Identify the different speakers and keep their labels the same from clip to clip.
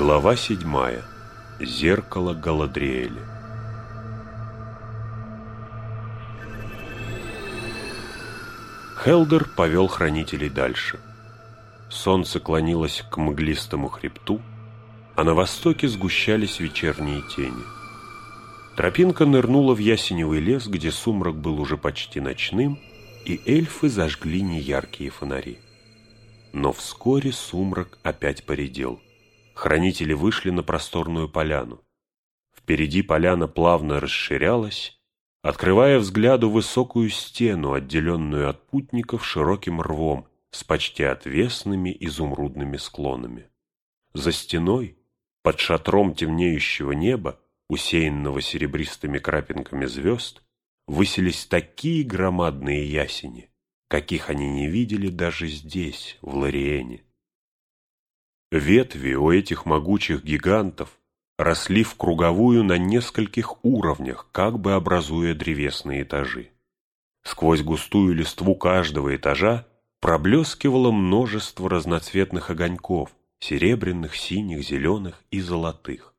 Speaker 1: Глава седьмая. Зеркало Галадриэля. Хелдер повел хранителей дальше. Солнце клонилось к мглистому хребту, а на востоке сгущались вечерние тени. Тропинка нырнула в ясеневый лес, где сумрак был уже почти ночным, и эльфы зажгли неяркие фонари. Но вскоре сумрак опять поредел – Хранители вышли на просторную поляну. Впереди поляна плавно расширялась, открывая взгляду высокую стену, отделенную от путников широким рвом с почти отвесными изумрудными склонами. За стеной, под шатром темнеющего неба, усеянного серебристыми крапинками звезд, высились такие громадные ясени, каких они не видели даже здесь, в Лориэне. Ветви у этих могучих гигантов росли в круговую на нескольких уровнях, как бы образуя древесные этажи. Сквозь густую листву каждого этажа проблескивало множество разноцветных огоньков, серебряных, синих, зеленых и золотых.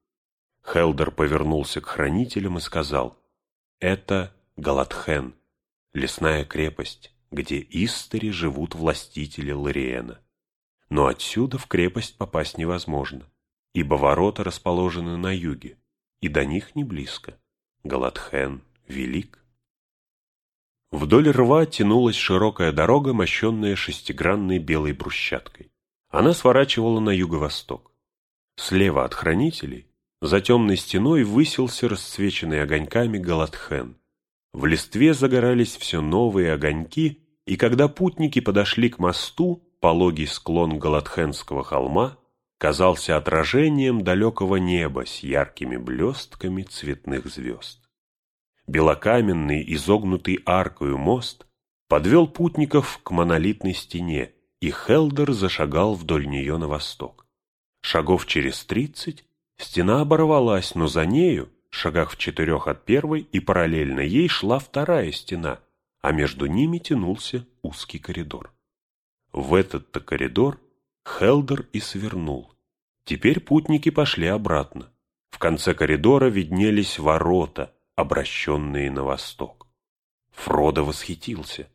Speaker 1: Хелдер повернулся к хранителям и сказал, «Это Галатхен, лесная крепость, где истори живут властители Лориена но отсюда в крепость попасть невозможно, ибо ворота расположены на юге, и до них не близко. Галатхен велик. Вдоль рва тянулась широкая дорога, мощенная шестигранной белой брусчаткой. Она сворачивала на юго-восток. Слева от хранителей, за темной стеной, высился расцвеченный огоньками Галатхен. В листве загорались все новые огоньки, и когда путники подошли к мосту, пологий склон Галатхенского холма казался отражением далекого неба с яркими блестками цветных звезд. Белокаменный, изогнутый аркою мост подвел путников к монолитной стене, и Хелдер зашагал вдоль нее на восток. Шагов через тридцать стена оборвалась, но за нею, шагах в четырех от первой, и параллельно ей шла вторая стена, а между ними тянулся узкий коридор. В этот-то коридор Хелдер и свернул. Теперь путники пошли обратно. В конце коридора виднелись ворота, обращенные на восток. Фродо восхитился.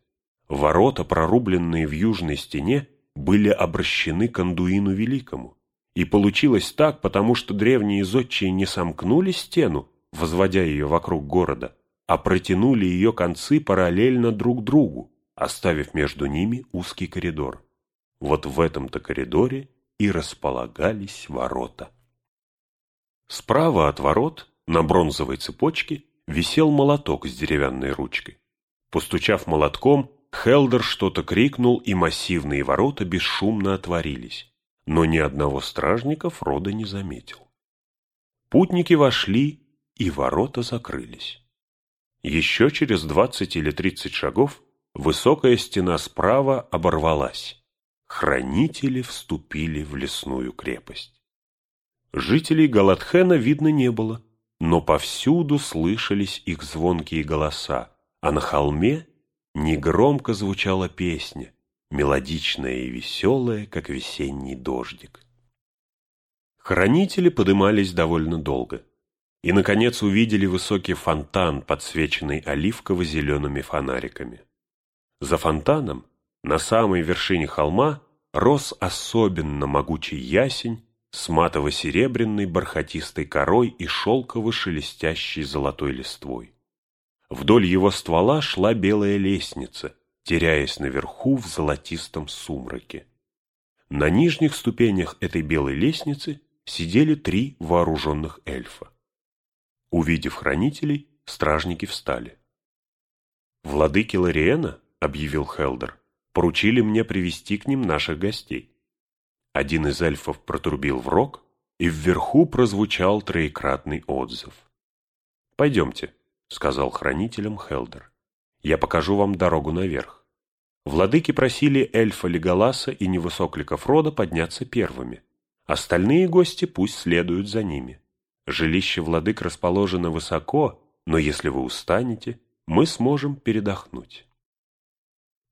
Speaker 1: Ворота, прорубленные в южной стене, были обращены к Андуину Великому. И получилось так, потому что древние зодчие не сомкнули стену, возводя ее вокруг города, а протянули ее концы параллельно друг другу, оставив между ними узкий коридор. Вот в этом-то коридоре и располагались ворота. Справа от ворот, на бронзовой цепочке, висел молоток с деревянной ручкой. Постучав молотком, Хелдер что-то крикнул, и массивные ворота бесшумно отворились, но ни одного стражника Фродо не заметил. Путники вошли, и ворота закрылись. Еще через двадцать или тридцать шагов Высокая стена справа оборвалась. Хранители вступили в лесную крепость. Жителей Галатхена видно не было, но повсюду слышались их звонкие голоса, а на холме негромко звучала песня, мелодичная и веселая, как весенний дождик. Хранители подымались довольно долго и, наконец, увидели высокий фонтан, подсвеченный оливково-зелеными фонариками. За фонтаном, на самой вершине холма, рос особенно могучий ясень с матово-серебряной бархатистой корой и шелково-шелестящей золотой листвой. Вдоль его ствола шла белая лестница, теряясь наверху в золотистом сумраке. На нижних ступенях этой белой лестницы сидели три вооруженных эльфа. Увидев хранителей, стражники встали. «Владыки Лориэна?» — объявил Хелдер, — поручили мне привести к ним наших гостей. Один из эльфов протрубил в рог, и вверху прозвучал троекратный отзыв. «Пойдемте», — сказал хранителям Хелдер. «Я покажу вам дорогу наверх». Владыки просили эльфа Леголаса и невысоклика Фрода подняться первыми. Остальные гости пусть следуют за ними. Жилище владык расположено высоко, но если вы устанете, мы сможем передохнуть.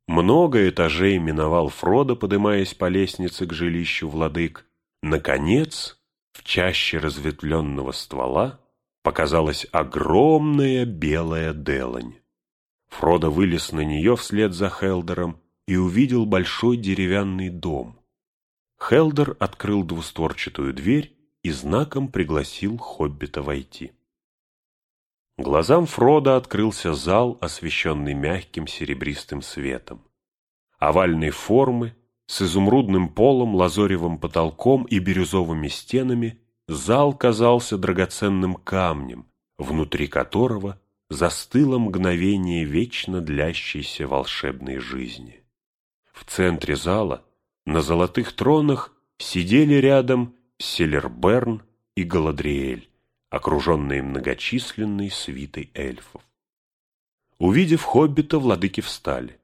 Speaker 1: Много этажей миновал Фродо, подымаясь по лестнице к жилищу владык. Наконец, В чаще разветвленного ствола показалась огромная белая делань. Фродо вылез на нее вслед за Хелдером и увидел большой деревянный дом. Хелдер открыл двустворчатую дверь и знаком пригласил Хоббита войти. Глазам Фрода открылся зал, освещенный мягким серебристым светом. Овальной формы, с изумрудным полом, лазоревым потолком и бирюзовыми стенами, зал казался драгоценным камнем, внутри которого застыло мгновение вечно длящейся волшебной жизни. В центре зала, на золотых тронах, сидели рядом Селерберн и Галадриэль, окруженные многочисленной свитой эльфов. Увидев хоббита, владыки встали.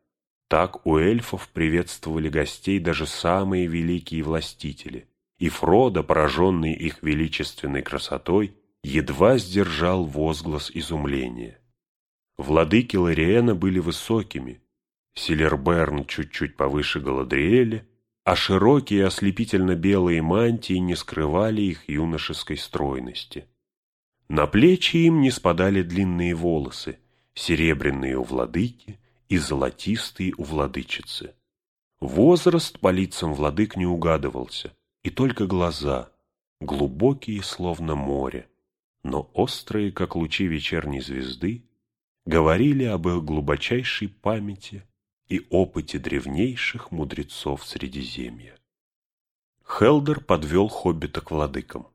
Speaker 1: Так у эльфов приветствовали гостей даже самые великие властители, и Фродо, пораженный их величественной красотой, едва сдержал возглас изумления. Владыки Лориэна были высокими, Силерберн чуть-чуть повыше Галадриэля, а широкие ослепительно-белые мантии не скрывали их юношеской стройности. На плечи им не спадали длинные волосы, серебряные у владыки и золотистые у владычицы. Возраст по лицам владык не угадывался, и только глаза, глубокие, словно море, но острые, как лучи вечерней звезды, говорили об их глубочайшей памяти и опыте древнейших мудрецов Средиземья. Хелдер подвел хоббита к владыкам.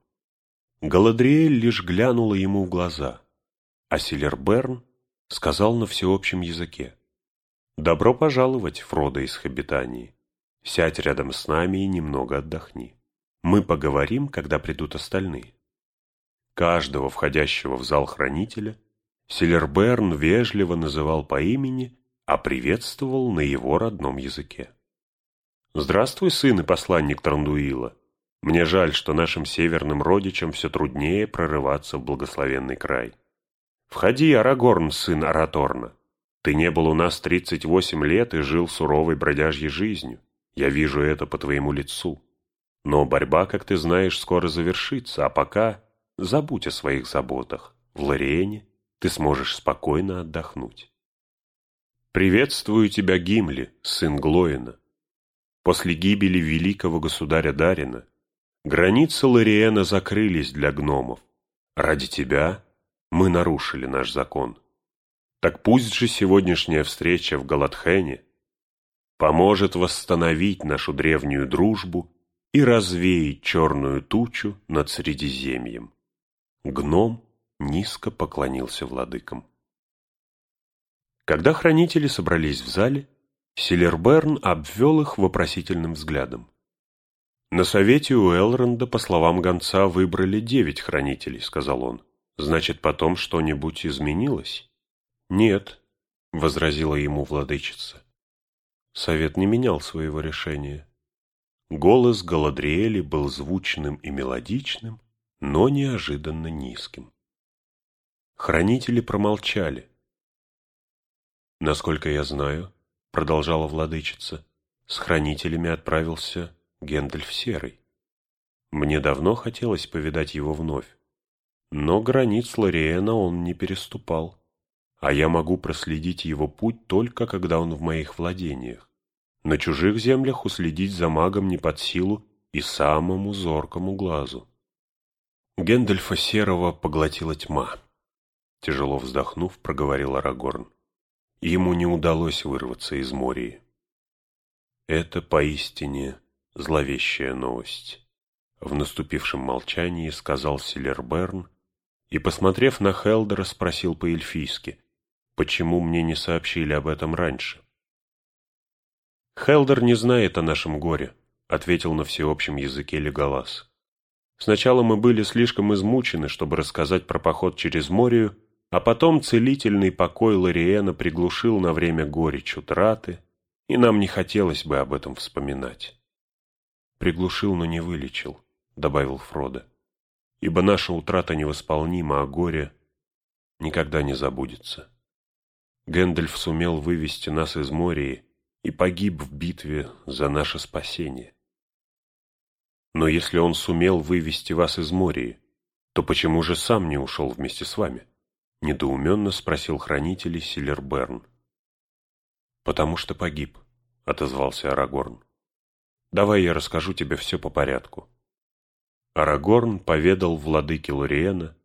Speaker 1: Галадриэль лишь глянула ему в глаза, а Силерберн сказал на всеобщем языке. «Добро пожаловать, Фродо из Хоббитании. Сядь рядом с нами и немного отдохни. Мы поговорим, когда придут остальные». Каждого входящего в зал хранителя Силерберн вежливо называл по имени, а приветствовал на его родном языке. «Здравствуй, сын и посланник Трандуила. Мне жаль, что нашим северным родичам все труднее прорываться в благословенный край. Входи, Арагорн, сын Араторна. Ты не был у нас тридцать восемь лет и жил суровой бродяжьей жизнью. Я вижу это по твоему лицу. Но борьба, как ты знаешь, скоро завершится, а пока забудь о своих заботах. В Лориэне ты сможешь спокойно отдохнуть. Приветствую тебя, Гимли, сын Глоина. После гибели великого государя Дарина Границы Лориэна закрылись для гномов. Ради тебя мы нарушили наш закон. Так пусть же сегодняшняя встреча в Галатхене поможет восстановить нашу древнюю дружбу и развеять черную тучу над Средиземьем. Гном низко поклонился владыкам. Когда хранители собрались в зале, Силерберн обвел их вопросительным взглядом. «На совете у Элронда, по словам гонца, выбрали девять хранителей», — сказал он. «Значит, потом что-нибудь изменилось?» «Нет», — возразила ему владычица. Совет не менял своего решения. Голос Галадриэли был звучным и мелодичным, но неожиданно низким. Хранители промолчали. «Насколько я знаю», — продолжала владычица, — «с хранителями отправился Гендальф Серый. Мне давно хотелось повидать его вновь, но границ Лориэна он не переступал, а я могу проследить его путь только когда он в моих владениях. На чужих землях уследить за магом не под силу и самому зоркому глазу. Гендальфа Серого поглотила тьма. Тяжело вздохнув, проговорил Арагорн. Ему не удалось вырваться из моря. Это поистине зловещая новость. В наступившем молчании сказал Силерберн и, посмотрев на Хелдера, спросил по-эльфийски, почему мне не сообщили об этом раньше. «Хелдер не знает о нашем горе», — ответил на всеобщем языке Леголас. «Сначала мы были слишком измучены, чтобы рассказать про поход через море, а потом целительный покой Лориэна приглушил на время горечь утраты, и нам не хотелось бы об этом вспоминать. «Приглушил, но не вылечил», — добавил Фродо. «Ибо наша утрата невосполнима, а горе никогда не забудется. Гэндальф сумел вывести нас из моря и погиб в битве за наше спасение. Но если он сумел вывести вас из моря, то почему же сам не ушел вместе с вами? Недоуменно спросил хранитель Силерберн. Потому что погиб, отозвался Арагорн. Давай я расскажу тебе все по порядку. Арагорн поведал владыке Лориена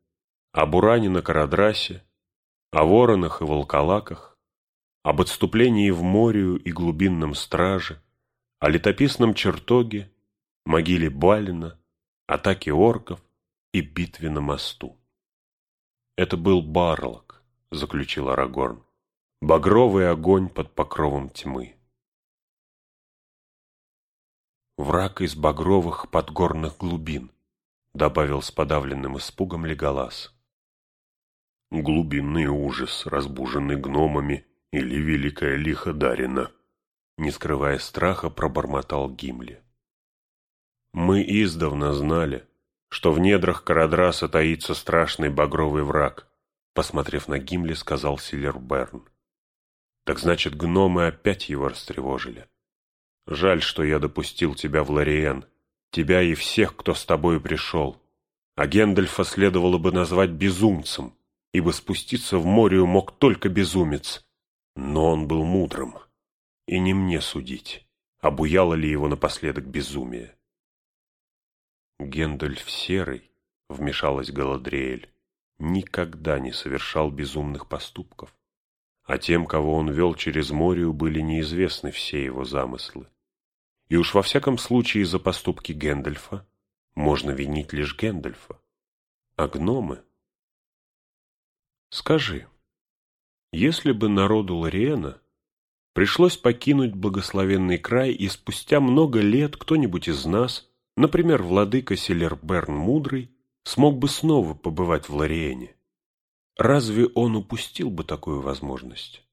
Speaker 1: о Буране на Карадрасе, о воронах и волколаках, об отступлении в морю и глубинном страже, о летописном чертоге, могиле Балина, атаке орков и битве на мосту. «Это был Барлок», — заключил Арагорн, — «багровый огонь под покровом тьмы». «Враг из багровых подгорных глубин», — добавил с подавленным испугом Леголас.
Speaker 2: «Глубинный ужас, разбуженный гномами, или великая лиха Дарина», — не скрывая страха, пробормотал Гимли.
Speaker 1: «Мы издавна знали, что в недрах Карадраса таится страшный багровый враг», — посмотрев на Гимли, сказал Силерберн. «Так значит, гномы опять его растревожили. Жаль, что я допустил тебя в Лориен, тебя и всех, кто с тобой пришел. А Гендальфа следовало бы назвать безумцем, ибо спуститься в море мог только безумец. Но он был мудрым, и не мне судить, обуяло ли его напоследок безумие. Гендальф Серый, вмешалась Галадриэль, никогда не совершал безумных поступков, а тем, кого он вел через море, были неизвестны все его замыслы. И уж во всяком случае за поступки Гэндальфа можно винить лишь Гэндальфа. А гномы? Скажи, если бы народу Лориэна пришлось покинуть благословенный край, и спустя много лет кто-нибудь из нас, например, владыка Селерберн Мудрый, смог бы снова побывать в Лориэне, разве он упустил бы такую возможность?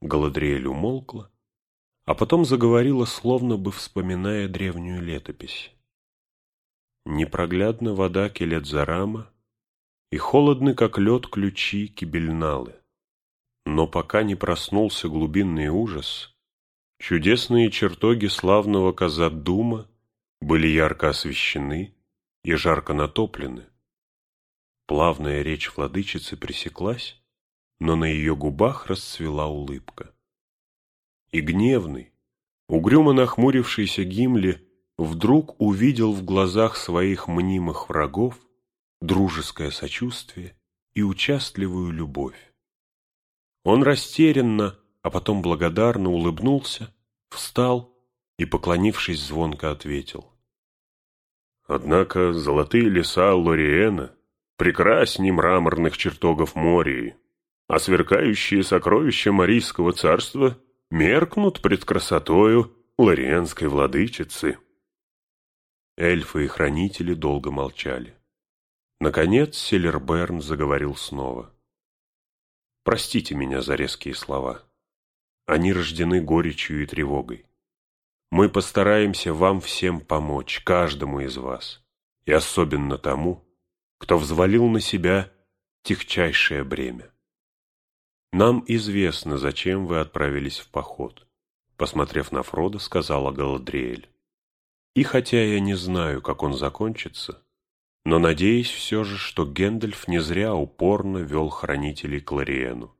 Speaker 1: Галадриэль умолкла, а потом заговорила, словно бы вспоминая древнюю летопись. Непроглядна вода Келетзарама, и холодны, как лед, ключи Кибельналы. Но пока не проснулся глубинный ужас, чудесные чертоги славного Казадума были ярко освещены и жарко натоплены. Плавная речь владычицы пресеклась, но на ее губах расцвела улыбка и гневный, угрюмо нахмурившийся Гимли вдруг увидел в глазах своих мнимых врагов дружеское сочувствие и участливую любовь. Он растерянно, а потом благодарно улыбнулся, встал и, поклонившись, звонко ответил.
Speaker 2: «Однако золотые леса Лориэна прекрасней мраморных чертогов Мории, а сверкающие сокровища Марийского царства — меркнут пред красотою лориенской владычицы.
Speaker 1: Эльфы и хранители долго молчали. Наконец Селерберн заговорил снова. «Простите меня за резкие слова. Они рождены горечью и тревогой. Мы постараемся вам всем помочь, каждому из вас, и особенно тому, кто взвалил на себя тягчайшее бремя. «Нам известно, зачем вы отправились в поход», — посмотрев на Фрода, сказала Галадриэль. «И хотя я не знаю, как он закончится, но надеюсь все же, что Гэндальф не зря упорно вел хранителей к Лориену.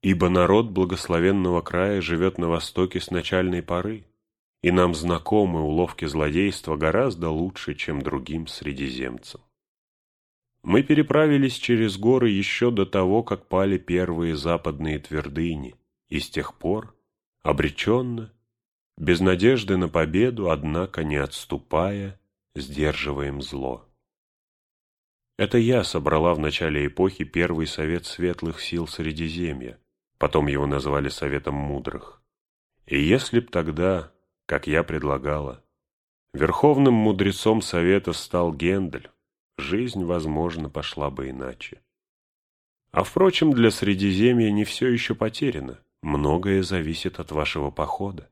Speaker 1: Ибо народ благословенного края живет на востоке с начальной поры, и нам знакомы уловки злодейства гораздо лучше, чем другим средиземцам. Мы переправились через горы еще до того, как пали первые западные твердыни, и с тех пор, обреченно, без надежды на победу, однако не отступая, сдерживаем зло. Это я собрала в начале эпохи первый совет светлых сил Средиземья, потом его назвали Советом Мудрых. И если б тогда, как я предлагала, верховным мудрецом Совета стал Гендель, жизнь, возможно, пошла бы иначе. А впрочем, для Средиземья не все еще потеряно. Многое зависит от вашего похода.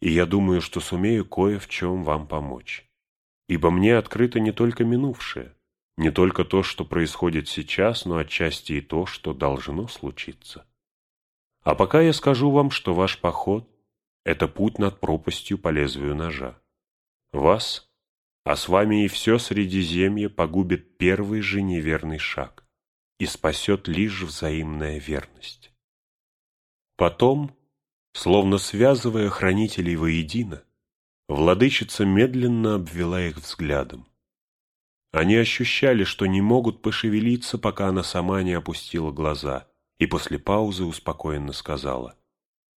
Speaker 1: И я думаю, что сумею кое в чем вам помочь. Ибо мне открыто не только минувшее, не только то, что происходит сейчас, но отчасти и то, что должно случиться. А пока я скажу вам, что ваш поход — это путь над пропастью по лезвию ножа. Вас а с вами и все Средиземье погубит первый же неверный шаг и спасет лишь взаимная верность. Потом, словно связывая хранителей воедино, владычица медленно обвела их взглядом. Они ощущали, что не могут пошевелиться, пока она сама не опустила глаза, и после паузы успокоенно сказала,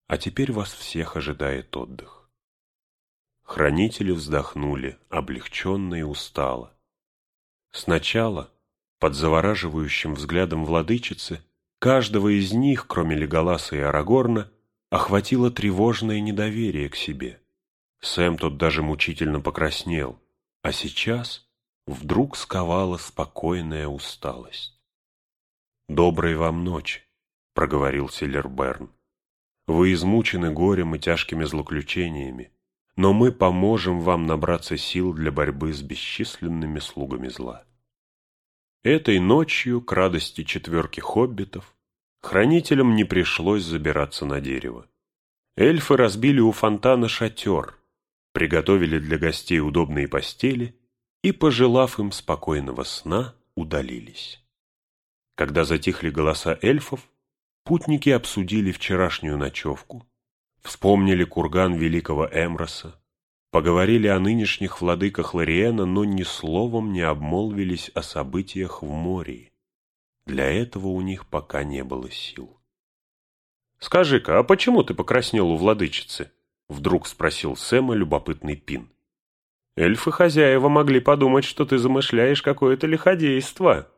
Speaker 1: «А теперь вас всех ожидает отдых». Хранители вздохнули, облегченно и устало. Сначала под завораживающим взглядом владычицы, каждого из них, кроме Леголаса и Арагорна, охватило тревожное недоверие к себе. Сэм тот даже мучительно покраснел, а сейчас вдруг сковала спокойная усталость. «Доброй вам ночи», — проговорил Силерберн. «Вы измучены горем и тяжкими злоключениями, но мы поможем вам набраться сил для борьбы с бесчисленными слугами зла». Этой ночью, к радости четверки хоббитов, хранителям не пришлось забираться на дерево. Эльфы разбили у фонтана шатер, приготовили для гостей удобные постели и, пожелав им спокойного сна, удалились. Когда затихли голоса эльфов, путники обсудили вчерашнюю ночевку, вспомнили курган великого Эмроса, Поговорили о нынешних владыках Лориэна, но ни словом не обмолвились о событиях в море. Для этого у них пока не было сил. «Скажи-ка, а почему ты покраснел у владычицы?» — вдруг спросил Сэма любопытный Пин. «Эльфы-хозяева могли подумать, что ты замышляешь какое-то лиходейство.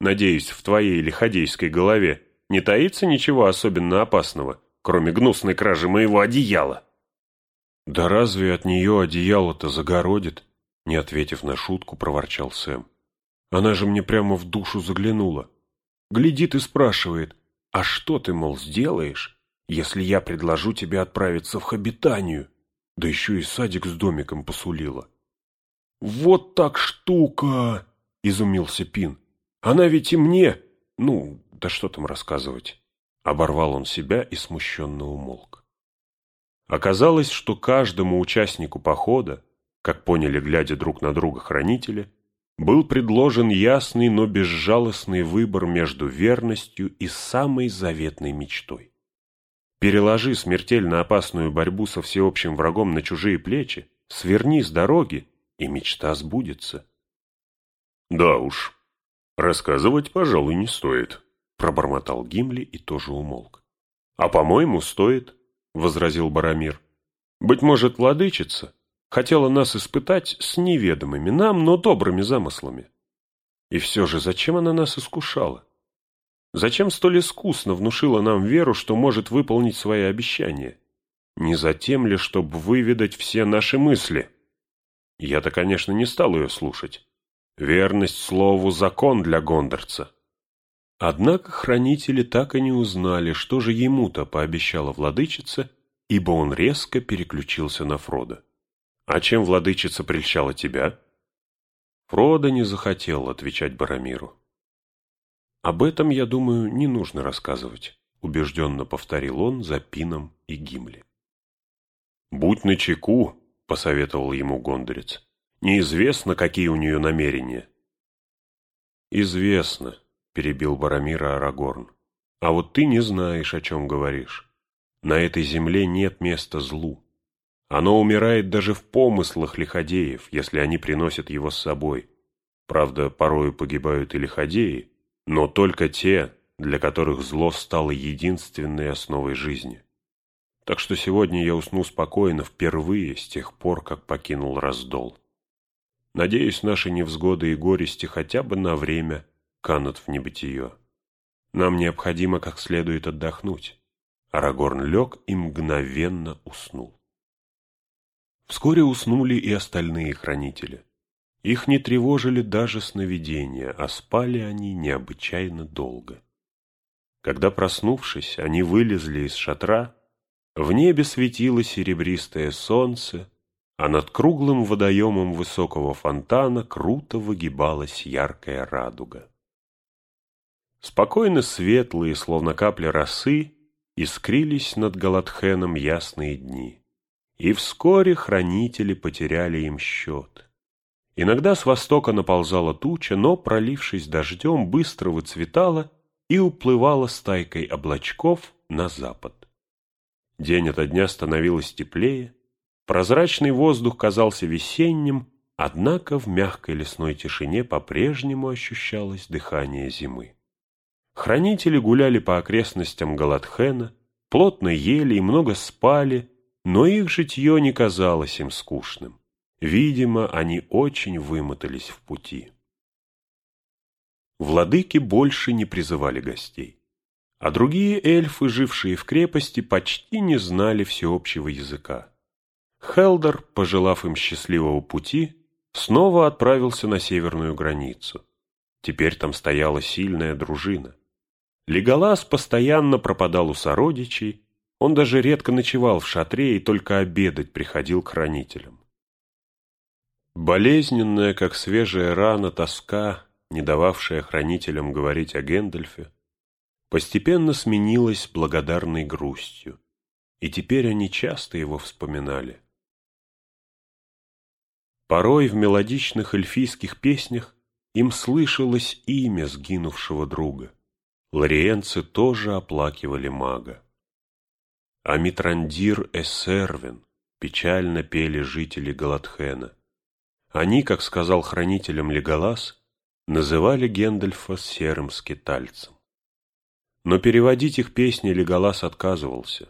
Speaker 1: Надеюсь, в твоей лиходейской голове не таится ничего особенно опасного, кроме гнусной кражи моего одеяла». «Да разве от нее одеяло-то загородит?» Не ответив на шутку, проворчал Сэм. «Она же мне прямо в душу заглянула. Глядит и спрашивает, а что ты, мол, сделаешь, если я предложу тебе отправиться в Хабитанию? Да еще и садик с домиком посулила». «Вот так штука!» — изумился Пин. «Она ведь и мне...» «Ну, да что там рассказывать?» Оборвал он себя и смущенно умолк. Оказалось, что каждому участнику похода, как поняли, глядя друг на друга хранители, был предложен ясный, но безжалостный выбор между верностью и самой заветной мечтой. Переложи смертельно опасную борьбу со всеобщим врагом на чужие плечи, сверни с дороги, и мечта сбудется.
Speaker 2: «Да уж, рассказывать, пожалуй, не стоит», —
Speaker 1: пробормотал Гимли и тоже умолк. «А, по-моему, стоит возразил Барамир. «Быть может, владычица хотела нас испытать с неведомыми нам, но добрыми замыслами. И все же зачем она нас искушала? Зачем столь искусно внушила нам веру, что может выполнить свои обещания? Не затем ли, чтобы выведать все наши мысли? Я-то, конечно, не стал ее слушать. Верность слову – закон для гондорца. Однако хранители так и не узнали, что же ему-то пообещала владычица, ибо он резко переключился на Фрода. «А чем владычица прельщала тебя?» Фродо не захотел отвечать Барамиру. «Об этом, я думаю, не нужно рассказывать», — убежденно повторил он за Пином и Гимли. «Будь начеку», — посоветовал ему Гондорец. «Неизвестно, какие у нее намерения». «Известно», перебил Барамира Арагорн. «А вот ты не знаешь, о чем говоришь. На этой земле нет места злу. Оно умирает даже в помыслах лиходеев, если они приносят его с собой. Правда, порою погибают и лиходеи, но только те, для которых зло стало единственной основой жизни. Так что сегодня я усну спокойно впервые с тех пор, как покинул раздол. Надеюсь, наши невзгоды и горести хотя бы на время – канут в небытие. Нам необходимо как следует отдохнуть. Арагорн лег и мгновенно уснул. Вскоре уснули и остальные хранители. Их не тревожили даже сновидения, а спали они необычайно долго. Когда, проснувшись, они вылезли из шатра, в небе светило серебристое солнце, а над круглым водоемом высокого фонтана круто выгибалась яркая радуга. Спокойно светлые, словно капли росы, искрились над Галатхеном ясные дни. И вскоре хранители потеряли им счет. Иногда с востока наползала туча, но, пролившись дождем, быстро выцветала и уплывала стайкой облачков на запад. День ото дня становилось теплее, прозрачный воздух казался весенним, однако в мягкой лесной тишине по-прежнему ощущалось дыхание зимы. Хранители гуляли по окрестностям Галатхена, плотно ели и много спали, но их житье не казалось им скучным. Видимо, они очень вымотались в пути. Владыки больше не призывали гостей, а другие эльфы, жившие в крепости, почти не знали всеобщего языка. Хелдер, пожелав им счастливого пути, снова отправился на северную границу. Теперь там стояла сильная дружина. Леголас постоянно пропадал у сородичей, он даже редко ночевал в шатре и только обедать приходил к хранителям. Болезненная, как свежая рана, тоска, не дававшая хранителям говорить о Гэндальфе, постепенно сменилась благодарной грустью, и теперь они часто его вспоминали. Порой в мелодичных эльфийских песнях им слышалось имя сгинувшего друга. Лориенцы тоже оплакивали мага. А Митрандир Эссервин печально пели жители Галатхена. Они, как сказал хранителям Леголас, называли Гендальфа серым скитальцем. Но переводить их песни Леголас отказывался.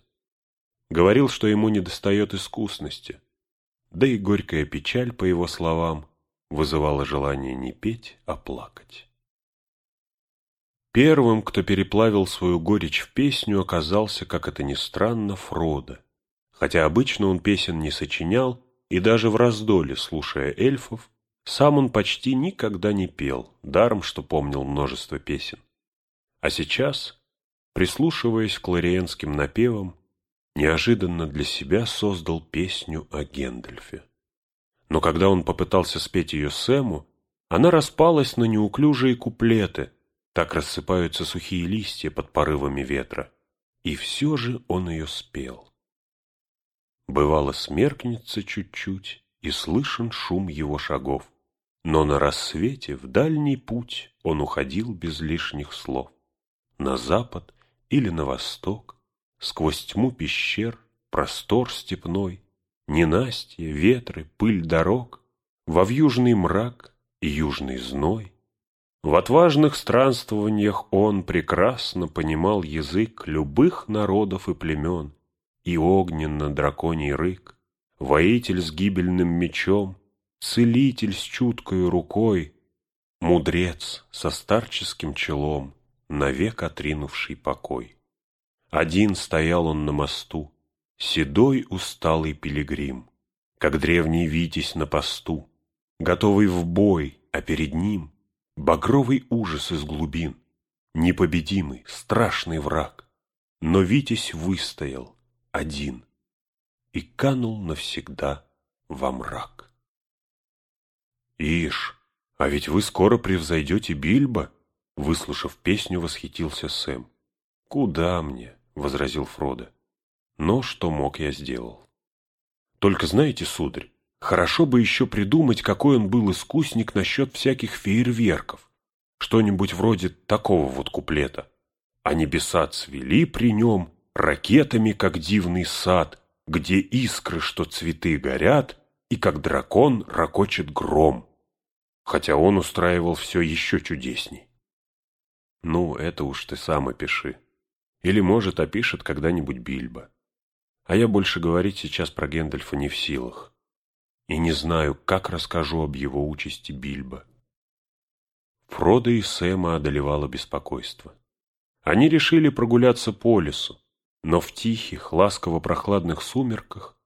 Speaker 1: Говорил, что ему недостает искусности, да и горькая печаль, по его словам, вызывала желание не петь, а плакать. Первым, кто переплавил свою горечь в песню, оказался, как это ни странно, Фродо. Хотя обычно он песен не сочинял, и даже в раздоле, слушая эльфов, сам он почти никогда не пел, даром, что помнил множество песен. А сейчас, прислушиваясь к лориенским напевам, неожиданно для себя создал песню о Гендальфе. Но когда он попытался спеть ее Сэму, она распалась на неуклюжие куплеты, так рассыпаются сухие листья под порывами ветра, и все же он ее спел. Бывало, смеркнется чуть-чуть, и слышен шум его шагов. Но на рассвете в дальний путь он уходил без лишних слов. На запад или на восток, сквозь тьму пещер, простор степной, Ненастье, ветры, пыль дорог, Во вьюжный мрак и южный зной. В отважных странствованиях он прекрасно понимал язык любых народов и племен, и огненно-драконий рык, воитель с гибельным мечом, целитель с чуткою рукой, мудрец со старческим челом, навек отринувший покой. Один стоял он на мосту, седой усталый пилигрим, как древний витязь на посту, готовый в бой, а перед ним багровый ужас из глубин, непобедимый, страшный враг. Но Витязь выстоял, один и канул навсегда во мрак. «Ишь, а ведь вы скоро превзойдете Бильбо!» Выслушав песню, восхитился Сэм. «Куда мне?» — возразил Фродо. «Но что мог, я сделал. Только знаете, сударь, хорошо бы еще придумать, какой он был искусник насчет всяких фейерверков. Что-нибудь вроде такого вот куплета. А небеса цвели при нем, ракетами, как дивный сад, где искры, что цветы горят, и как дракон ракочет гром. Хотя он устраивал все еще чудесней. Ну, это уж ты сам опиши. Или, может, опишет когда-нибудь Бильбо. А я больше говорить сейчас про Гэндальфа не в силах. И не знаю, как расскажу об его участи Бильбо. Фродо и Сэма одолевало беспокойство. Они решили прогуляться по лесу, но в тихих, ласково-прохладных сумерках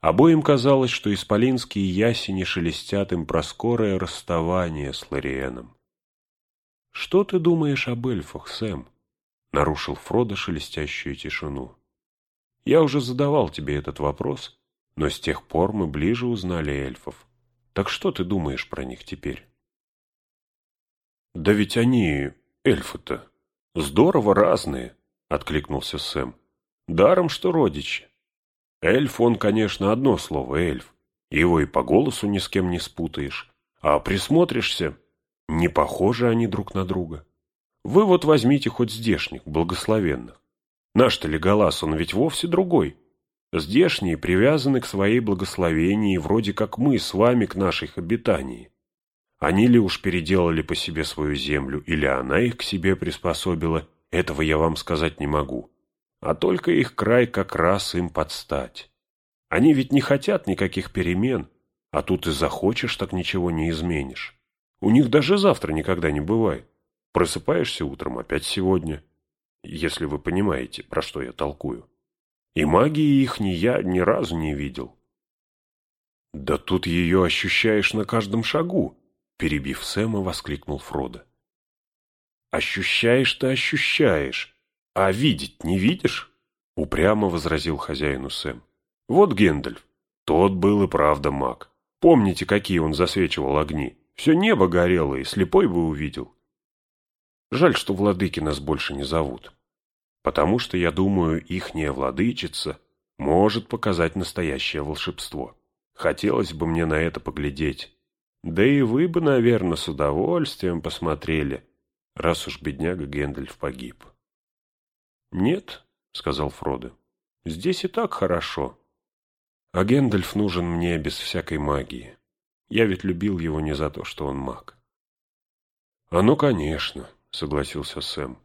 Speaker 1: обоим казалось, что исполинские ясени шелестят им про скорое расставание с Лориеном. «Что ты думаешь об эльфах, Сэм?» — нарушил Фродо шелестящую тишину. «Я уже задавал тебе этот вопрос, но с тех пор мы ближе узнали эльфов. Так что ты думаешь про них теперь?» «Да ведь они, эльфы-то, здорово разные», — откликнулся Сэм. Даром, что родичи. Эльф он, конечно, одно слово эльф. Его и по голосу ни с кем не спутаешь. А присмотришься, не похожи они друг на друга. Вы вот возьмите хоть здешних, благословенных. Наш-то Леголас, он ведь вовсе другой. Здешние привязаны к своей благословении, вроде как мы с вами к нашей обитании. Они ли уж переделали по себе свою землю, или она их к себе приспособила, этого я вам сказать не могу. А только их край как раз им подстать. Они ведь не хотят никаких перемен, а тут и захочешь, так ничего не изменишь. У них даже завтра никогда не бывает. Просыпаешься утром опять сегодня, если вы понимаете, про что я толкую. И магии их ни я ни разу не видел. Да тут ее ощущаешь на каждом шагу, перебив Сэма, воскликнул Фродо. Ощущаешь-то ощущаешь, а видеть не видишь? Упрямо возразил хозяину Сэм. Вот Гендальф, тот был и правда маг. Помните, какие он засвечивал огни? Все небо горело, и слепой бы увидел. Жаль, что владыки нас больше не зовут. Потому что, я думаю, ихняя владычица может показать настоящее волшебство. Хотелось бы мне на это поглядеть. Да и вы бы, наверное, с удовольствием посмотрели, раз уж бедняга Гэндальф погиб. «Нет», — сказал Фродо, — «здесь и так хорошо. А Гэндальф нужен мне без всякой магии. Я ведь любил его не за то, что он маг». «А ну, конечно», — согласился Сэм.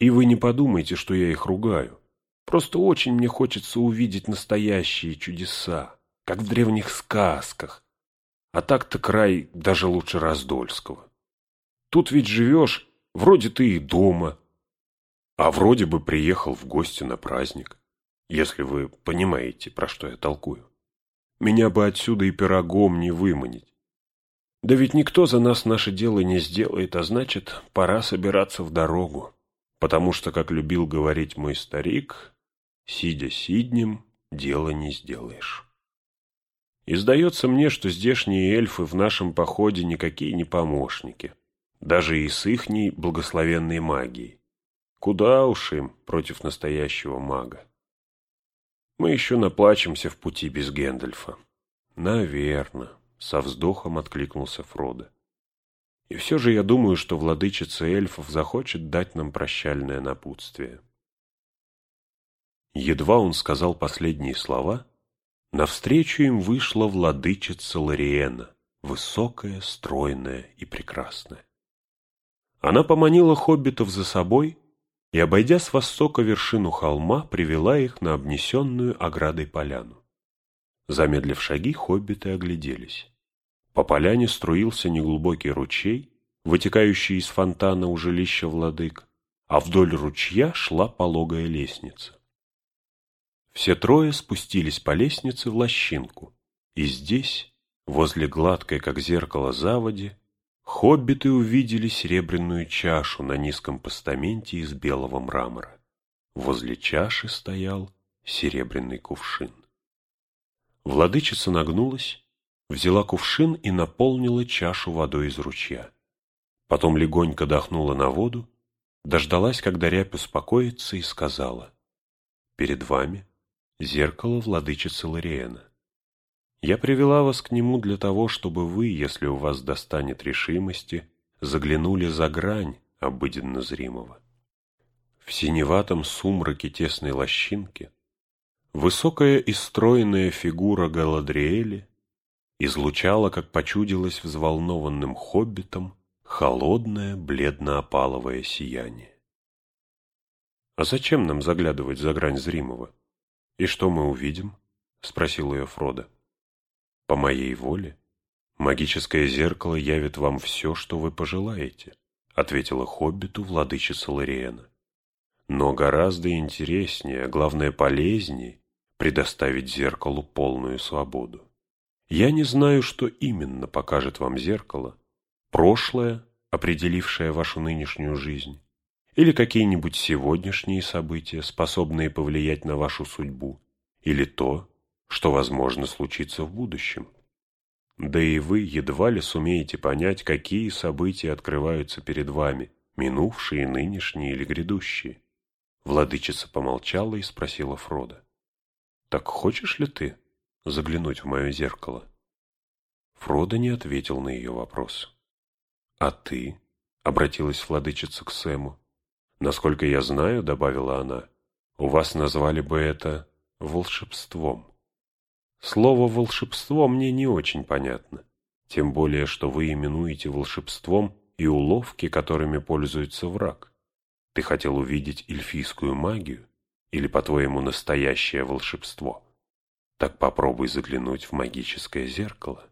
Speaker 1: «И вы не подумайте, что я их ругаю. Просто очень мне хочется увидеть настоящие чудеса, как в древних сказках. А так-то край даже лучше Раздольского. Тут ведь живешь, вроде ты и дома, а вроде бы приехал в гости на праздник, если вы понимаете, про что я толкую. Меня бы отсюда и пирогом не выманить. Да ведь никто за нас наше дело не сделает, а значит, пора собираться в дорогу. Потому что, как любил говорить мой старик, сидя сиднем, дело не сделаешь. И сдается мне, что здешние эльфы в нашем походе никакие не помощники, даже и с ихней благословенной магией. Куда уж им против настоящего мага. Мы еще наплачемся в пути без Гэндальфа. Наверно. Со вздохом откликнулся Фродо. И все же я думаю, что владычица эльфов захочет дать нам прощальное напутствие. Едва он сказал последние слова, навстречу им вышла владычица Лориена, высокая, стройная и прекрасная. Она поманила хоббитов за собой и, обойдя с востока вершину холма, привела их на обнесенную оградой поляну. Замедлив шаги, хоббиты огляделись. По поляне струился неглубокий ручей, вытекающий из фонтана у жилища владык, а вдоль ручья шла пологая лестница. Все трое спустились по лестнице в лощинку, и здесь, возле гладкой, как зеркало, заводи, хоббиты увидели серебряную чашу на низком постаменте из белого мрамора. Возле чаши стоял серебряный кувшин. Владычица нагнулась, взяла кувшин и наполнила чашу водой из ручья. Потом легонько дохнула на воду, дождалась, когда рябь успокоится, и сказала, «Перед вами зеркало владычицы Лориэна. Я привела вас к нему для того, чтобы вы, если у вас достанет решимости, заглянули за грань обыденно зримого. В синеватом сумраке тесной лощинки высокая и стройная фигура Галадриэли излучала, как почудилось взволнованным хоббитом, холодное бледно-опаловое сияние. «А зачем нам заглядывать за грань зримого? И что мы увидим?» — спросил ее Фродо. «По моей воле магическое зеркало явит вам все, что вы пожелаете», — ответила хоббиту владычица Лориэна. «Но гораздо интереснее, а главное полезнее, предоставить зеркалу полную свободу. Я не знаю, что именно покажет вам зеркало. Прошлое, определившее вашу нынешнюю жизнь, или какие-нибудь сегодняшние события, способные повлиять на вашу судьбу, или то, что, возможно, случится в будущем. Да и вы едва ли сумеете понять, какие события открываются перед вами, минувшие, нынешние или грядущие. Владычица помолчала и спросила Фрода. «Так хочешь ли ты заглянуть в мое зеркало. Фродо не ответил на ее вопрос. «А ты?» — обратилась владычица к Сэму. «Насколько я знаю, — добавила она, — у вас назвали бы это волшебством. Слово «волшебство» мне не очень понятно, тем более, что вы именуете волшебством и уловки, которыми пользуется враг. Ты хотел увидеть эльфийскую магию или, по-твоему, настоящее волшебство? Так попробуй заглянуть в магическое зеркало.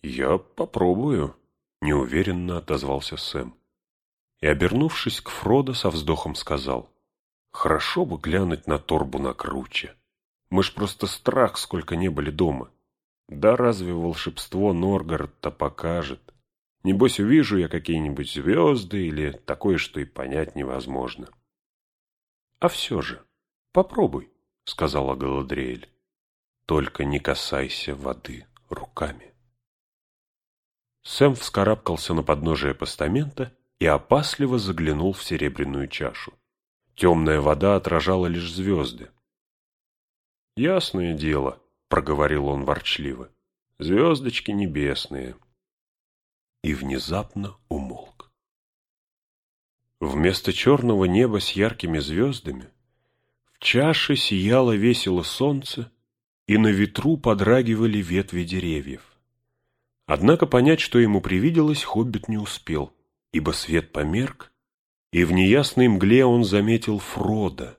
Speaker 1: «Я попробую», — неуверенно отозвался Сэм. И, обернувшись к Фродо, со вздохом сказал, «Хорошо бы глянуть на торбу на круче. Мы ж просто страх, сколько не были дома. Да разве волшебство Норгард-то покажет? Небось, увижу я какие-нибудь звезды или такое, что и понять невозможно». «А все же, попробуй», — сказала Галадриэль. «Только не касайся воды руками». Сэм вскарабкался на подножие постамента и опасливо заглянул в серебряную чашу. Темная вода отражала лишь звезды. «Ясное дело», — проговорил он ворчливо, — «звездочки небесные». И внезапно умолк. Вместо черного неба с яркими звездами чаше сияло весело солнце, и на ветру подрагивали ветви деревьев. Однако понять, что ему привиделось, хоббит не успел, ибо свет померк, и в неясной мгле он заметил Фрода.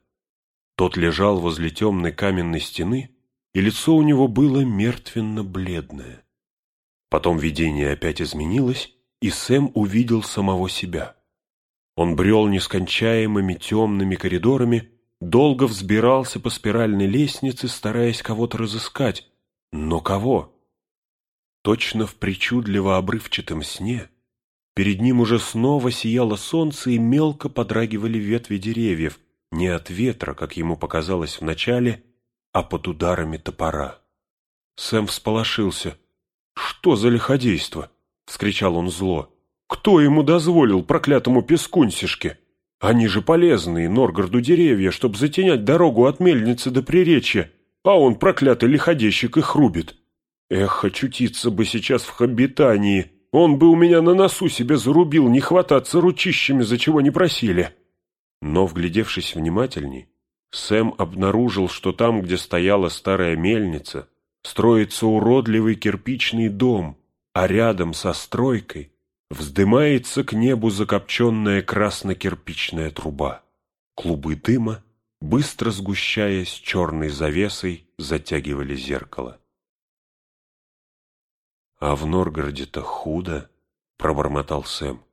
Speaker 1: Тот лежал возле темной каменной стены, и лицо у него было мертвенно-бледное. Потом видение опять изменилось, и Сэм увидел самого себя. Он брел нескончаемыми темными коридорами, долго взбирался по спиральной лестнице, стараясь кого-то разыскать. Но кого? Точно в причудливо обрывчатом сне перед ним уже снова сияло солнце и мелко подрагивали ветви деревьев, не от ветра, как ему показалось вначале, а под ударами топора. Сэм всполошился. «Что за лиходейство?» — вскричал он зло. «Кто ему дозволил, проклятому пескунсишке? Они же полезные, Норгарду деревья, чтоб затенять дорогу от мельницы до приречья, а он, проклятый лиходейщик, их рубит. Эх, очутиться бы сейчас в хоббитании. Он бы у меня на носу себе зарубил не хвататься ручищами, за чего не просили. Но, вглядевшись внимательней, Сэм обнаружил, что там, где стояла старая мельница, строится уродливый кирпичный дом, а рядом со стройкой вздымается к небу закопченная красно-кирпичная труба. Клубы дыма, быстро сгущаясь черной завесой, затягивали зеркало. «А в Норгороде-то худо», — пробормотал Сэм.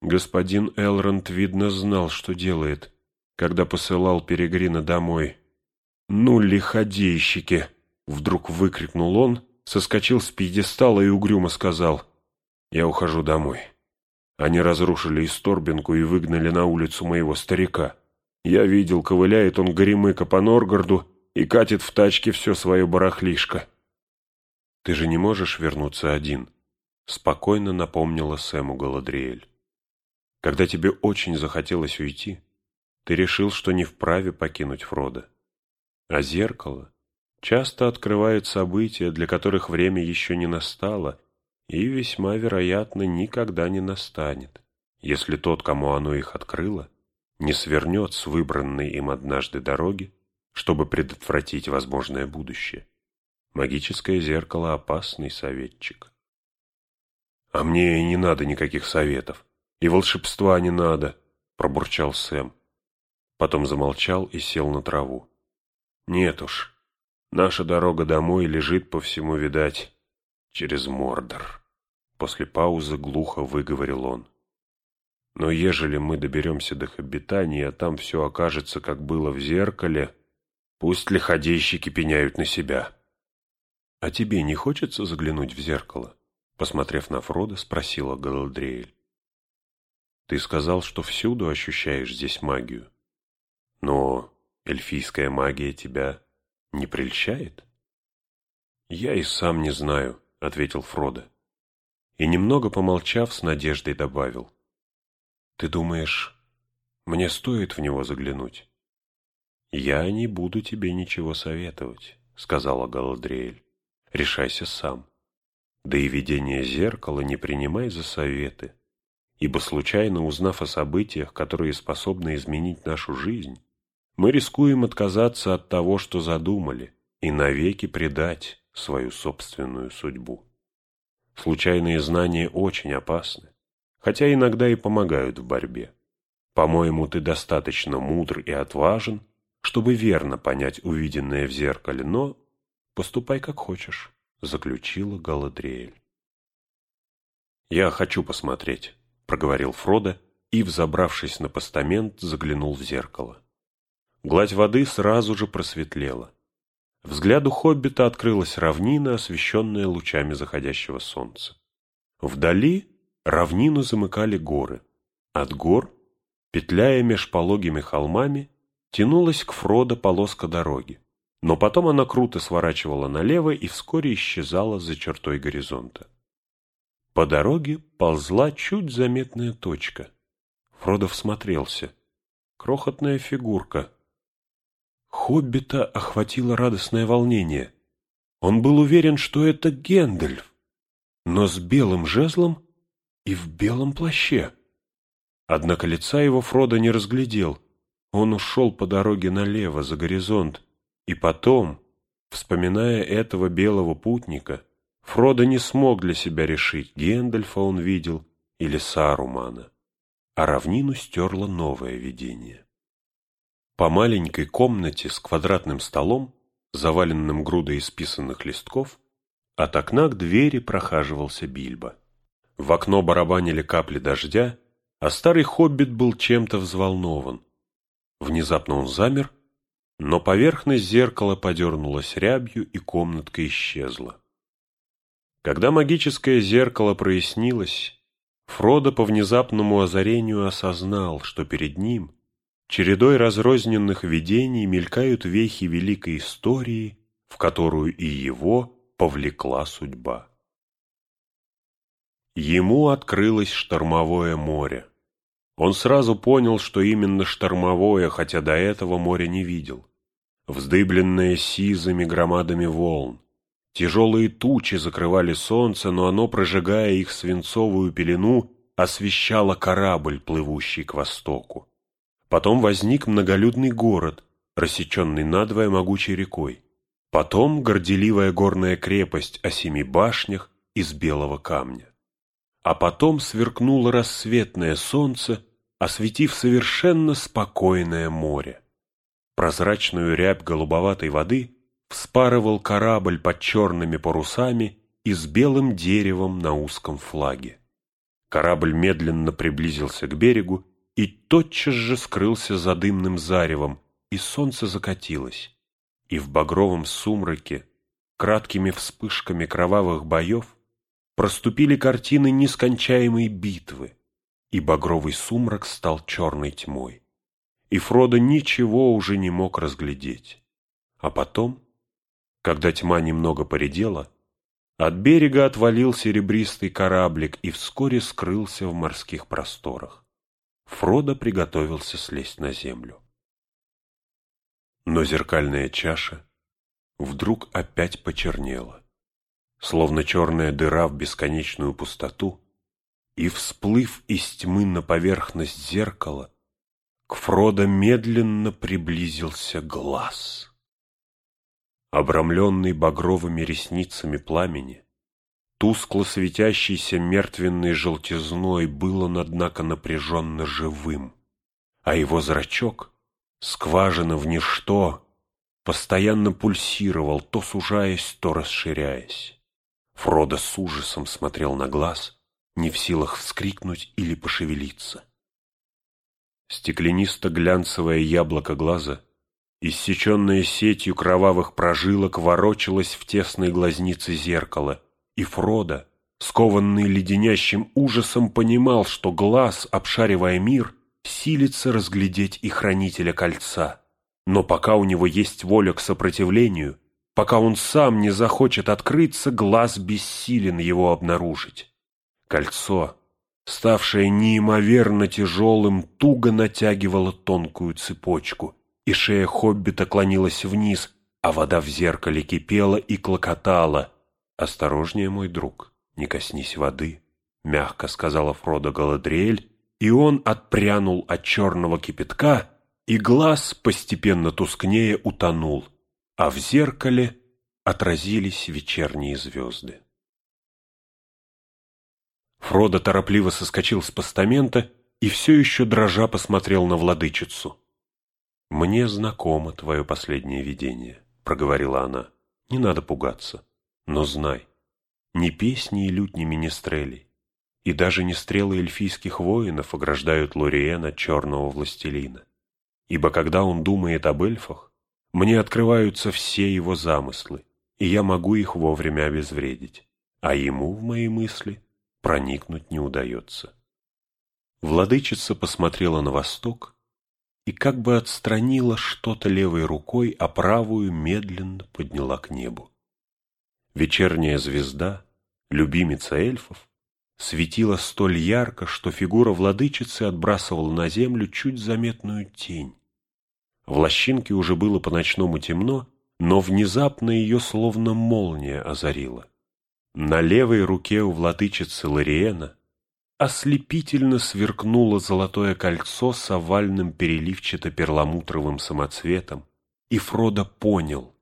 Speaker 1: Господин Элронд, видно, знал, что делает, когда посылал Перегрина домой. «Ну, лиходейщики!» — вдруг выкрикнул он, соскочил с пьедестала и угрюмо сказал. «Я ухожу домой. Они разрушили исторбинку и выгнали на улицу моего старика. Я видел, ковыляет он горемыка по Норгороду и катит в тачке все свое барахлишко. «Ты же не можешь вернуться один», — спокойно напомнила Сэму Галадриэль. «Когда тебе очень захотелось уйти, ты решил, что не вправе покинуть Фрода. А зеркало часто открывает события, для которых время еще не настало, и весьма вероятно никогда не настанет, если тот, кому оно их открыло, не свернет с выбранной им однажды дороги, чтобы предотвратить возможное будущее. Магическое зеркало — опасный советчик. «А мне и не надо никаких советов, и волшебства не надо», — пробурчал Сэм. Потом замолчал и сел на траву. «Нет уж, наша дорога домой лежит по всему, видать, через Мордор». После паузы глухо выговорил он. «Но ежели мы доберемся до Хоббитании, а там все окажется, как было в зеркале, пусть лиходейщики пеняют на себя». «А тебе не хочется заглянуть в зеркало?» Посмотрев на Фрода, спросила Галадриэль. «Ты сказал, что всюду ощущаешь здесь магию. Но эльфийская магия тебя не прельщает?» «Я и сам не знаю», — ответил Фродо. И немного помолчав, с надеждой добавил. «Ты думаешь, мне стоит в него заглянуть?» «Я не буду тебе ничего советовать», — сказала Галадриэль решайся сам. Да и видение зеркала не принимай за советы, ибо случайно узнав о событиях, которые способны изменить нашу жизнь, мы рискуем отказаться от того, что задумали, и навеки предать свою собственную судьбу. Случайные знания очень опасны, хотя иногда и помогают в борьбе. По-моему, ты достаточно мудр и отважен, чтобы верно понять увиденное в зеркале, но поступай как хочешь, заключила Галадриэль. Я хочу посмотреть, проговорил Фродо и, взобравшись на постамент, заглянул в зеркало. Гладь воды сразу же просветлела. Взгляду хоббита открылась равнина, освещенная лучами заходящего солнца. Вдали равнину замыкали горы. От гор, петляя меж пологими холмами, тянулась к Фродо полоска дороги. Но потом она круто сворачивала налево и вскоре исчезала за чертой горизонта. По дороге ползла чуть заметная точка. Фродо всмотрелся. Крохотная фигурка — Хоббита охватило радостное волнение. Он был уверен, что это Гендальф, но с белым жезлом и в белом плаще. Однако лица его Фродо не разглядел. Он ушел по дороге налево, за горизонт, и потом, вспоминая этого белого путника, Фродо не смог для себя решить, Гендальфа он видел или Сарумана, а равнину стерло новое видение. По маленькой комнате с квадратным столом, заваленным грудой исписанных листков, от окна к двери прохаживался Бильбо. В окно барабанили капли дождя, а старый хоббит был чем-то взволнован. Внезапно он замер, но поверхность зеркала подернулась рябью, и комнатка исчезла. Когда магическое зеркало прояснилось, Фродо по внезапному озарению осознал, что перед ним — Чередой разрозненных видений мелькают вехи великой истории, в которую и его повлекла судьба. Ему открылось штормовое море. Он сразу понял, что именно штормовое, хотя до этого моря не видел. Вздыбленное сизыми громадами волн. Тяжелые тучи закрывали солнце, но оно, прожигая их свинцовую пелену, освещало корабль, плывущий к востоку. Потом возник многолюдный город, рассеченный надвое могучей рекой. Потом горделивая горная крепость о семи башнях из белого камня. А потом сверкнуло рассветное солнце, осветив совершенно спокойное море. Прозрачную рябь голубоватой воды вспарывал корабль под черными парусами и с белым деревом на узком флаге. Корабль медленно приблизился к берегу и тотчас же скрылся за дымным заревом, и солнце закатилось, и в багровом сумраке, краткими вспышками кровавых боев, проступили картины нескончаемой битвы, и багровый сумрак стал черной тьмой. И Фродо ничего уже не мог разглядеть. А потом, когда тьма немного поредела, от берега отвалил серебристый кораблик и вскоре скрылся в морских просторах. Фродо приготовился слезть на землю. Но зеркальная чаша вдруг опять почернела, словно черная дыра в бесконечную пустоту, и, всплыв из тьмы на поверхность зеркала, к Фродо медленно приблизился глаз. Обрамленный багровыми ресницами пламени, Тускло светящийся мертвенной желтизной был он, однако, напряженно живым, а его зрачок, скважина в ничто, постоянно пульсировал, то сужаясь, то расширяясь. Фродо с ужасом смотрел на глаз, не в силах вскрикнуть или пошевелиться. Стеклянисто-глянцевое яблоко глаза, иссеченное сетью кровавых прожилок, ворочалось в тесной глазнице зеркала — и Фродо, скованный леденящим ужасом, понимал, что глаз, обшаривая мир, силится разглядеть и хранителя кольца. Но пока у него есть воля к сопротивлению, пока он сам не захочет открыться, глаз бессилен его обнаружить. Кольцо, ставшее неимоверно тяжелым, туго натягивало тонкую цепочку, и шея хоббита клонилась вниз, а вода в зеркале кипела и клокотала — «Осторожнее, мой друг», «Не коснись воды», — мягко сказала Фродо Галадриэль, и он отпрянул от черного кипятка, и глаз, постепенно тускнее, утонул, а в зеркале отразились вечерние звезды. Фродо торопливо соскочил с постамента и все еще дрожа посмотрел на владычицу. «Мне знакомо твое последнее видение», — проговорила она. «Не надо пугаться, но знай, ни песни и лютни министрелей, и даже не стрелы эльфийских воинов ограждают Лориена черного властелина. Ибо когда он думает об эльфах, мне открываются все его замыслы, и я могу их вовремя обезвредить, а ему в мои мысли проникнуть не удается. Владычица посмотрела на восток и как бы отстранила что-то левой рукой, а правую медленно подняла к небу. Вечерняя звезда, любимица эльфов, светила столь ярко, что фигура владычицы отбрасывала на землю чуть заметную тень. В лощинке уже было по-ночному темно, но внезапно ее словно молния озарила. На левой руке у владычицы Лариена ослепительно сверкнуло золотое кольцо с овальным переливчато-перламутровым самоцветом, и Фродо понял.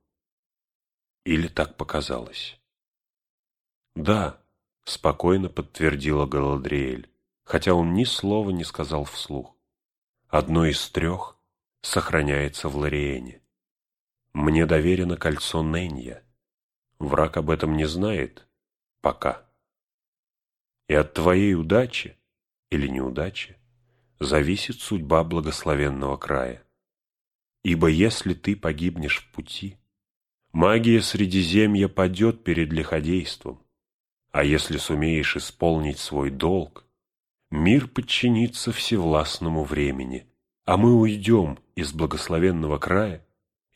Speaker 1: Или так показалось. «Да», — спокойно подтвердила Галадриэль, хотя он ни слова не сказал вслух. «Одно из трех сохраняется в Лориэне. Мне доверено кольцо Нэнья. Враг об этом не знает пока». И от твоей удачи или неудачи зависит судьба благословенного края. Ибо если ты погибнешь в пути, магия Средиземья падет перед лиходейством, а если сумеешь исполнить свой долг, мир подчинится всевластному времени, а мы уйдем из благословенного края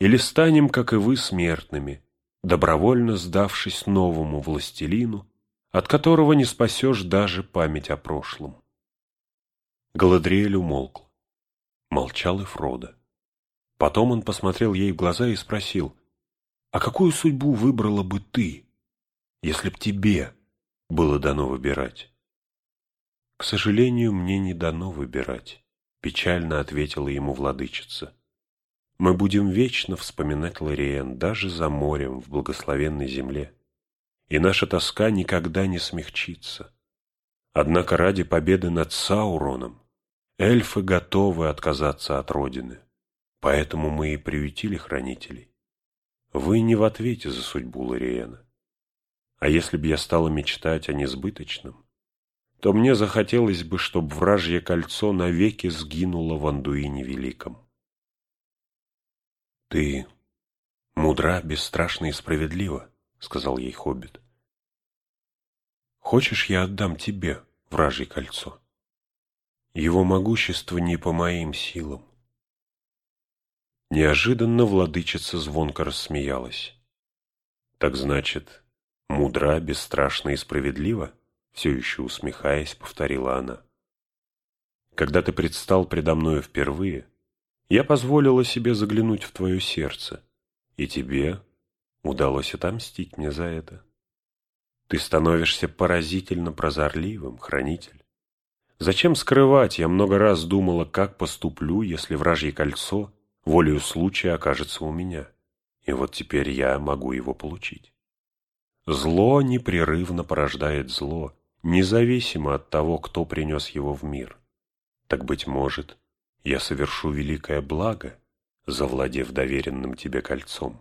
Speaker 1: или станем, как и вы, смертными, добровольно сдавшись новому властелину, от которого не спасешь даже память о прошлом. Галадриэль умолкла. Молчал и Фродо. Потом он посмотрел ей в глаза и спросил, «А какую судьбу выбрала бы ты, если б тебе было дано выбирать?» «К сожалению, мне не дано выбирать», — печально ответила ему владычица. «Мы будем вечно вспоминать Лориен даже за морем в благословенной земле и наша тоска никогда не смягчится. Однако ради победы над Сауроном эльфы готовы отказаться от Родины, поэтому мы и приютили хранителей. Вы не в ответе за судьбу Лориена. А если бы я стала мечтать о несбыточном, то мне захотелось бы, чтобы вражье кольцо навеки сгинуло в Андуине Великом. Ты мудра, бесстрашна и справедлива, — сказал ей хоббит. Хочешь, я отдам тебе вражье кольцо? Его могущество не по моим силам. Неожиданно владычица звонко рассмеялась. Так значит, мудра, бесстрашна и справедлива? Все еще усмехаясь, повторила она. Когда ты предстал предо мною впервые, я позволила себе заглянуть в твое сердце, и тебе удалось отомстить мне за это. Ты становишься поразительно прозорливым, хранитель. Зачем скрывать, я много раз думала, как поступлю, если вражье кольцо волею случая окажется у меня. И вот теперь я могу его получить. Зло непрерывно порождает зло, независимо от того, кто принес его в мир. Так, быть может, я совершу великое благо, завладев доверенным тебе кольцом.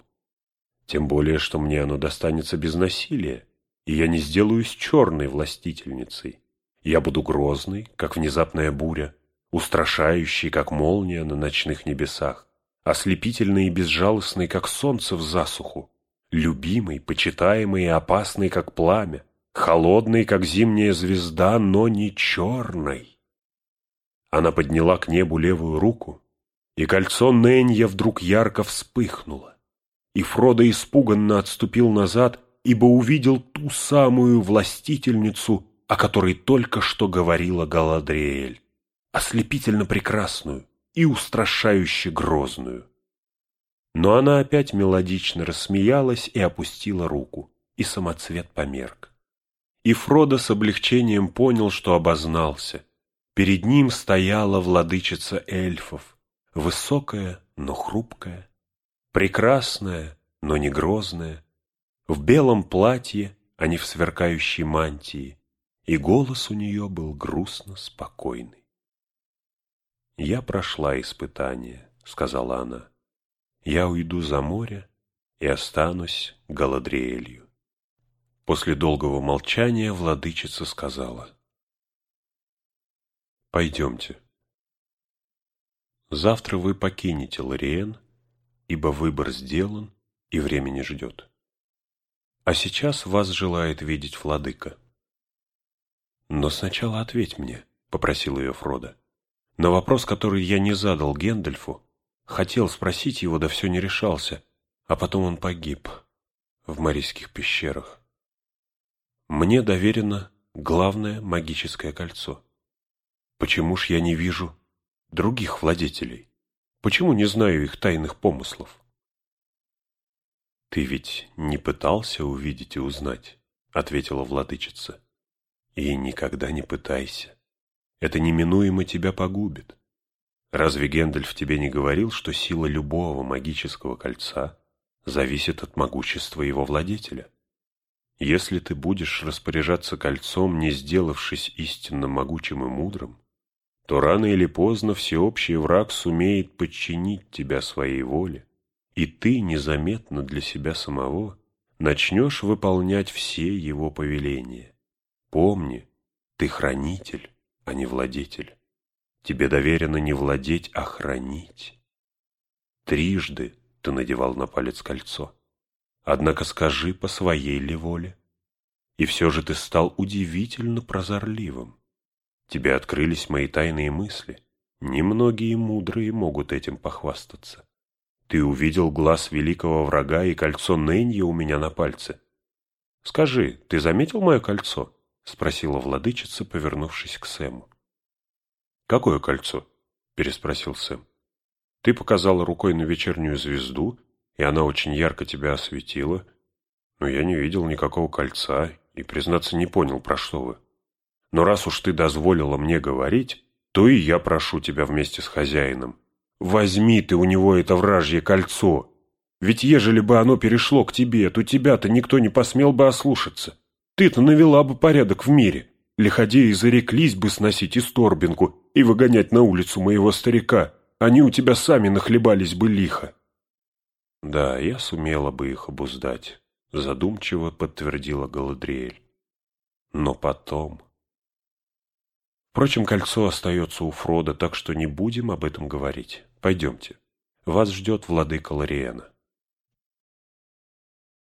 Speaker 1: Тем более, что мне оно достанется без насилия, и я не сделаюсь черной властительницей. Я буду грозной, как внезапная буря, устрашающей, как молния на ночных небесах, ослепительной и безжалостной, как солнце в засуху, любимой, почитаемой и опасной, как пламя, холодной, как зимняя звезда, но не черной. Она подняла к небу левую руку, и кольцо Нэнья вдруг ярко вспыхнуло, и Фродо испуганно отступил назад, ибо увидел ту самую властительницу, о которой только что говорила Галадриэль, ослепительно прекрасную и устрашающе грозную. Но она опять мелодично рассмеялась и опустила руку, и самоцвет померк. и Фродо с облегчением понял, что обознался. Перед ним стояла владычица эльфов, высокая, но хрупкая, прекрасная, но не грозная, в белом платье, а не в сверкающей мантии, и голос у нее был грустно спокойный. «Я прошла испытание», — сказала она. «Я уйду за море и останусь Галадриэлью». После долгого молчания владычица сказала. «Пойдемте. Завтра вы покинете Лориен, ибо выбор сделан и время не ждет. А сейчас вас желает видеть владыка». «Но сначала ответь мне», — попросил ее Фродо. На вопрос, который я не задал Гендальфу, хотел спросить его, да все не решался, а потом он погиб в Марийских пещерах. Мне доверено главное магическое кольцо. Почему ж я не вижу других владетелей? Почему не знаю их тайных помыслов? «Ты ведь не пытался увидеть и узнать», — ответила владычица. «И никогда не пытайся. Это неминуемо тебя погубит. Разве Гендальф тебе не говорил, что сила любого магического кольца зависит от могущества его владетеля?» Если ты будешь распоряжаться кольцом, не сделавшись истинно могучим и мудрым, то рано или поздно всеобщий враг сумеет подчинить тебя своей воле, и ты незаметно для себя самого начнешь выполнять все его повеления. Помни, ты хранитель, а не владетель. Тебе доверено не владеть, а хранить. Трижды ты надевал на палец кольцо. Однако скажи, по своей ли воле? И все же ты стал удивительно прозорливым. Тебе открылись мои тайные мысли. Немногие мудрые могут этим похвастаться. Ты увидел глаз великого врага и кольцо Нэнья у меня на пальце. Скажи, ты заметил мое кольцо? Спросила владычица, повернувшись к Сэму. Какое кольцо? Переспросил Сэм. Ты показала рукой на вечернюю звезду, и она очень ярко тебя осветила, но я не видел никакого кольца и, признаться, не понял, про что вы. Но раз уж ты дозволила мне говорить, то и я прошу тебя вместе с хозяином. Возьми ты у него это вражье кольцо. Ведь ежели бы оно перешло к тебе, то тебя-то никто не посмел бы ослушаться. Ты-то навела бы порядок в мире. Лиходеи зареклись бы сносить исторбинку и выгонять на улицу моего старика. Они у тебя сами нахлебались бы лихо. Да, я сумела бы их обуздать, задумчиво подтвердила Галадриэль. Но потом... Впрочем, кольцо остается у Фрода, так что не будем об этом говорить. Пойдемте. Вас ждет владыка Лориэна.